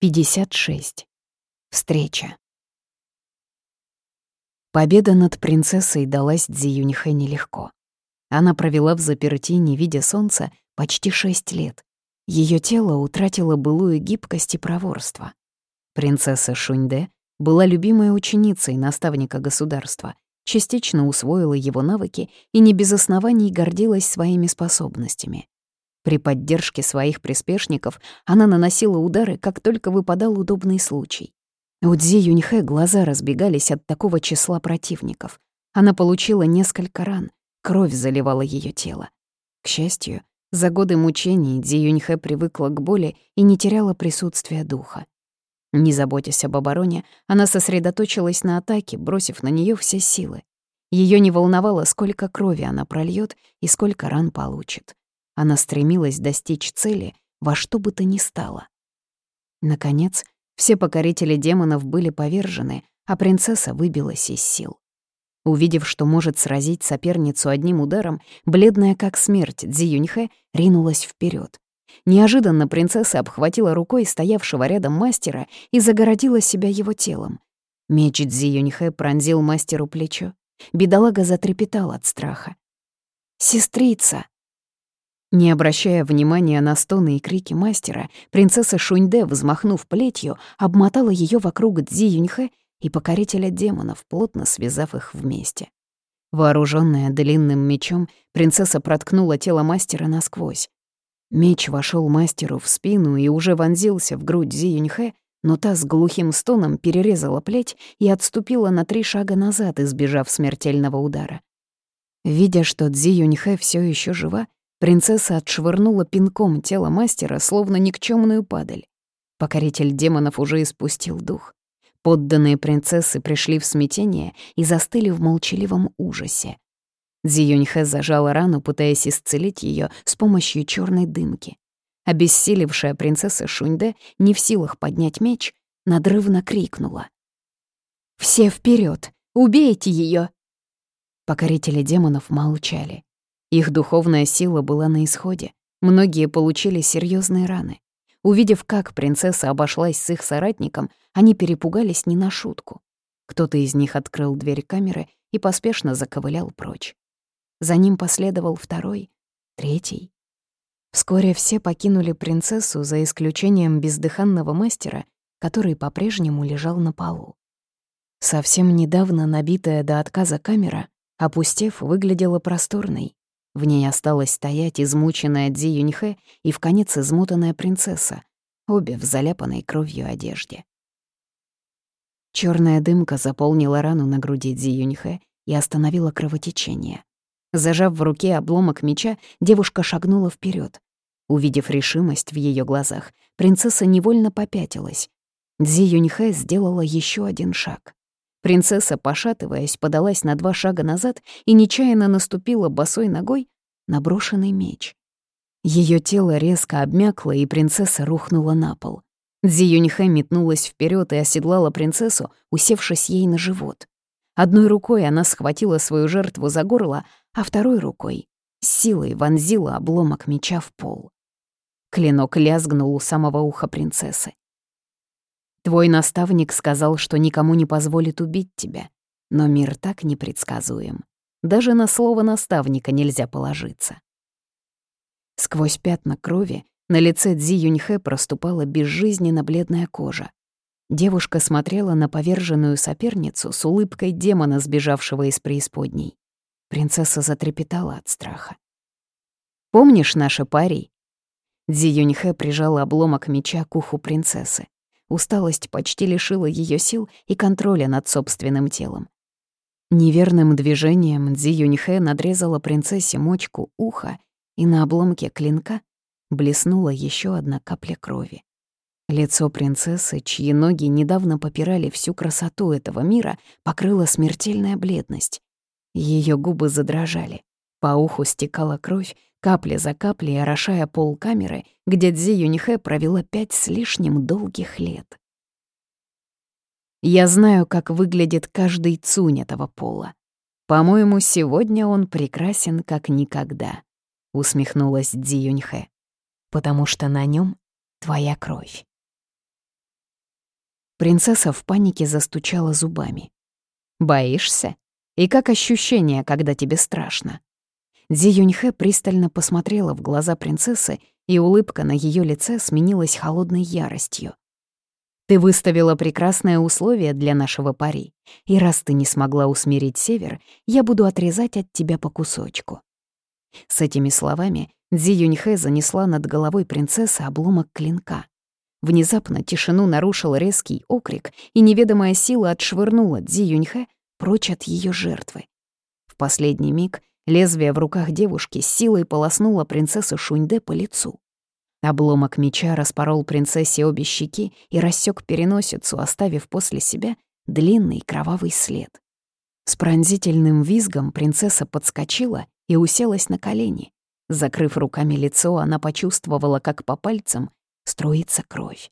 56. Встреча. Победа над принцессой далась Цзи Юньхэ нелегко. Она провела в заперти, не видя солнца, почти шесть лет. Ее тело утратило былую гибкость и проворство. Принцесса Шуньде была любимой ученицей наставника государства, частично усвоила его навыки и не без оснований гордилась своими способностями. При поддержке своих приспешников она наносила удары, как только выпадал удобный случай. У Дзи Юньхэ глаза разбегались от такого числа противников. Она получила несколько ран, кровь заливала ее тело. К счастью, за годы мучений Дзи Юньхэ привыкла к боли и не теряла присутствия духа. Не заботясь об обороне, она сосредоточилась на атаке, бросив на нее все силы. Ее не волновало, сколько крови она прольет и сколько ран получит. Она стремилась достичь цели во что бы то ни стало. Наконец, все покорители демонов были повержены, а принцесса выбилась из сил. Увидев, что может сразить соперницу одним ударом, бледная как смерть Цзи Юньхэ ринулась вперед. Неожиданно принцесса обхватила рукой стоявшего рядом мастера и загородила себя его телом. Меч Цзи Юньхэ пронзил мастеру плечо. Бедолага затрепетал от страха. «Сестрица!» Не обращая внимания на стоны и крики мастера, принцесса Шуньде, взмахнув плетью, обмотала ее вокруг Цзи Юньхэ и покорителя демонов, плотно связав их вместе. Вооруженная длинным мечом, принцесса проткнула тело мастера насквозь. Меч вошел мастеру в спину и уже вонзился в грудь Зи Юньхэ, но та с глухим стоном перерезала плеть и отступила на три шага назад, избежав смертельного удара. Видя, что Цзи Юньхэ все еще жива, Принцесса отшвырнула пинком тело мастера, словно никчемную падаль. Покоритель демонов уже испустил дух. Подданные принцессы пришли в смятение и застыли в молчаливом ужасе. Дзиюньхэ зажала рану, пытаясь исцелить ее с помощью черной дымки. Обессилевшая принцесса Шуньде, не в силах поднять меч, надрывно крикнула. «Все вперед! Убейте ее! Покорители демонов молчали. Их духовная сила была на исходе. Многие получили серьезные раны. Увидев, как принцесса обошлась с их соратником, они перепугались не на шутку. Кто-то из них открыл дверь камеры и поспешно заковылял прочь. За ним последовал второй, третий. Вскоре все покинули принцессу, за исключением бездыханного мастера, который по-прежнему лежал на полу. Совсем недавно набитая до отказа камера, опустев, выглядела просторной, в ней осталась стоять измученная Дзи Юньхэ и в конец измотанная принцесса, обе в заляпанной кровью одежде. Черная дымка заполнила рану на груди Дзи Юньхэ и остановила кровотечение. Зажав в руке обломок меча, девушка шагнула вперед. Увидев решимость в ее глазах, принцесса невольно попятилась. Дзи Юньхэ сделала еще один шаг. Принцесса, пошатываясь, подалась на два шага назад и нечаянно наступила босой ногой на брошенный меч. Ее тело резко обмякло, и принцесса рухнула на пол. Дзи Юньхэ метнулась вперед и оседлала принцессу, усевшись ей на живот. Одной рукой она схватила свою жертву за горло, а второй рукой силой вонзила обломок меча в пол. Клинок лязгнул у самого уха принцессы. Твой наставник сказал, что никому не позволит убить тебя. Но мир так непредсказуем. Даже на слово наставника нельзя положиться. Сквозь пятна крови на лице Цзи Юньхэ проступала безжизненно бледная кожа. Девушка смотрела на поверженную соперницу с улыбкой демона, сбежавшего из преисподней. Принцесса затрепетала от страха. «Помнишь наши пари?» Дзи Юньхэ прижала обломок меча к уху принцессы. Усталость почти лишила ее сил и контроля над собственным телом. Неверным движением Дзи Юньхэ надрезала принцессе мочку уха, и на обломке клинка блеснула еще одна капля крови. Лицо принцессы, чьи ноги недавно попирали всю красоту этого мира, покрыла смертельная бледность. Ее губы задрожали. По уху стекала кровь, капля за каплей орошая пол камеры, где Дзи Юнихэ провела пять с лишним долгих лет. Я знаю, как выглядит каждый цунь этого пола. По-моему, сегодня он прекрасен как никогда, усмехнулась Дзи Юньхэ, потому что на нем твоя кровь. Принцесса в панике застучала зубами. «Боишься? И как ощущение, когда тебе страшно?» Дзи Юньхэ пристально посмотрела в глаза принцессы, и улыбка на ее лице сменилась холодной яростью. «Ты выставила прекрасное условие для нашего пари, и раз ты не смогла усмирить север, я буду отрезать от тебя по кусочку». С этими словами Дзи Юньхэ занесла над головой принцессы обломок клинка. Внезапно тишину нарушил резкий окрик, и неведомая сила отшвырнула Дзи Юньхэ прочь от ее жертвы. В последний миг лезвие в руках девушки силой полоснуло принцессу Шуньде по лицу. Обломок меча распорол принцессе обе щеки и рассек переносицу, оставив после себя длинный кровавый след. С пронзительным визгом принцесса подскочила и уселась на колени. Закрыв руками лицо, она почувствовала, как по пальцам струится кровь.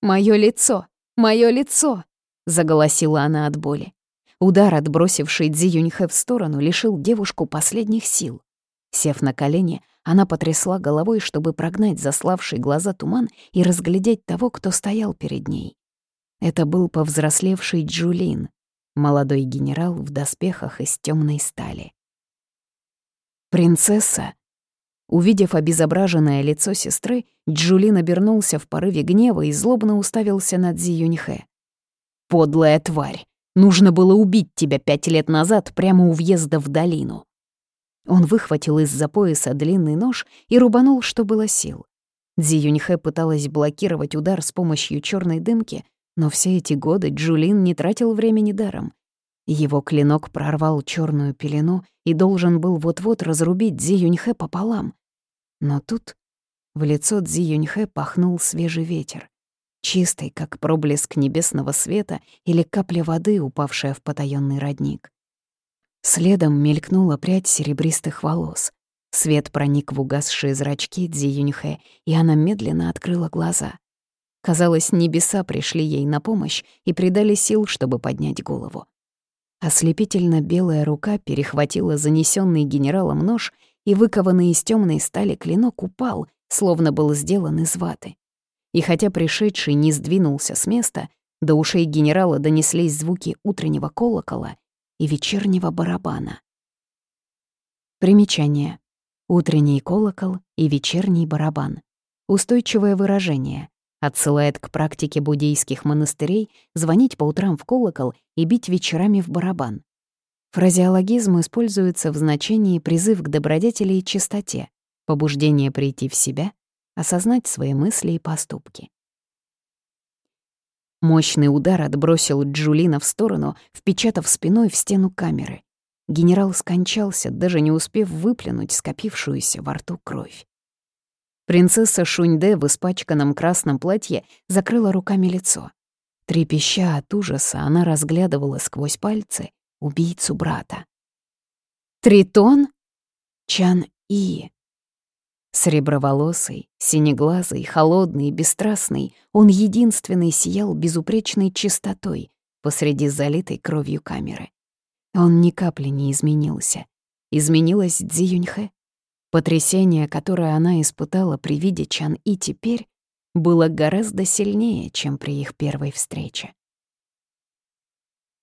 «Моё лицо! Моё лицо!» — заголосила она от боли. Удар, отбросивший Дзи Юньхэ в сторону, лишил девушку последних сил. Сев на колени, она потрясла головой, чтобы прогнать заславший глаза туман и разглядеть того, кто стоял перед ней. Это был повзрослевший Джулин, молодой генерал в доспехах из темной стали. «Принцесса!» Увидев обезображенное лицо сестры, Джулин обернулся в порыве гнева и злобно уставился на Цзи Юньхэ. «Подлая тварь! Нужно было убить тебя пять лет назад прямо у въезда в долину!» Он выхватил из-за пояса длинный нож и рубанул, что было сил. Дзи Юньхэ пыталась блокировать удар с помощью черной дымки, но все эти годы Джулин не тратил времени даром. Его клинок прорвал черную пелену и должен был вот-вот разрубить Дзи пополам. Но тут в лицо Цзи Юньхэ пахнул свежий ветер, чистый, как проблеск небесного света или капля воды, упавшая в потаённый родник. Следом мелькнула прядь серебристых волос. Свет проник в угасшие зрачки Цзи Юньхэ, и она медленно открыла глаза. Казалось, небеса пришли ей на помощь и придали сил, чтобы поднять голову. Ослепительно белая рука перехватила занесенный генералом нож и выкованный из темной стали клинок упал, словно был сделан из ваты. И хотя пришедший не сдвинулся с места, до ушей генерала донеслись звуки утреннего колокола и вечернего барабана. Примечание. Утренний колокол и вечерний барабан. Устойчивое выражение. Отсылает к практике буддийских монастырей звонить по утрам в колокол и бить вечерами в барабан. Фразеологизм используется в значении призыв к добродетели и чистоте, побуждение прийти в себя, осознать свои мысли и поступки. Мощный удар отбросил Джулина в сторону, впечатав спиной в стену камеры. Генерал скончался, даже не успев выплюнуть скопившуюся во рту кровь. Принцесса Шуньде в испачканном красном платье закрыла руками лицо. Трепеща от ужаса, она разглядывала сквозь пальцы убийцу брата. Тритон? Чан И. Среброволосый, синеглазый, холодный, бесстрастный, он единственный сиял безупречной чистотой посреди залитой кровью камеры. Он ни капли не изменился. Изменилась Цзи Юньхэ. Потрясение, которое она испытала при виде Чан И теперь, было гораздо сильнее, чем при их первой встрече.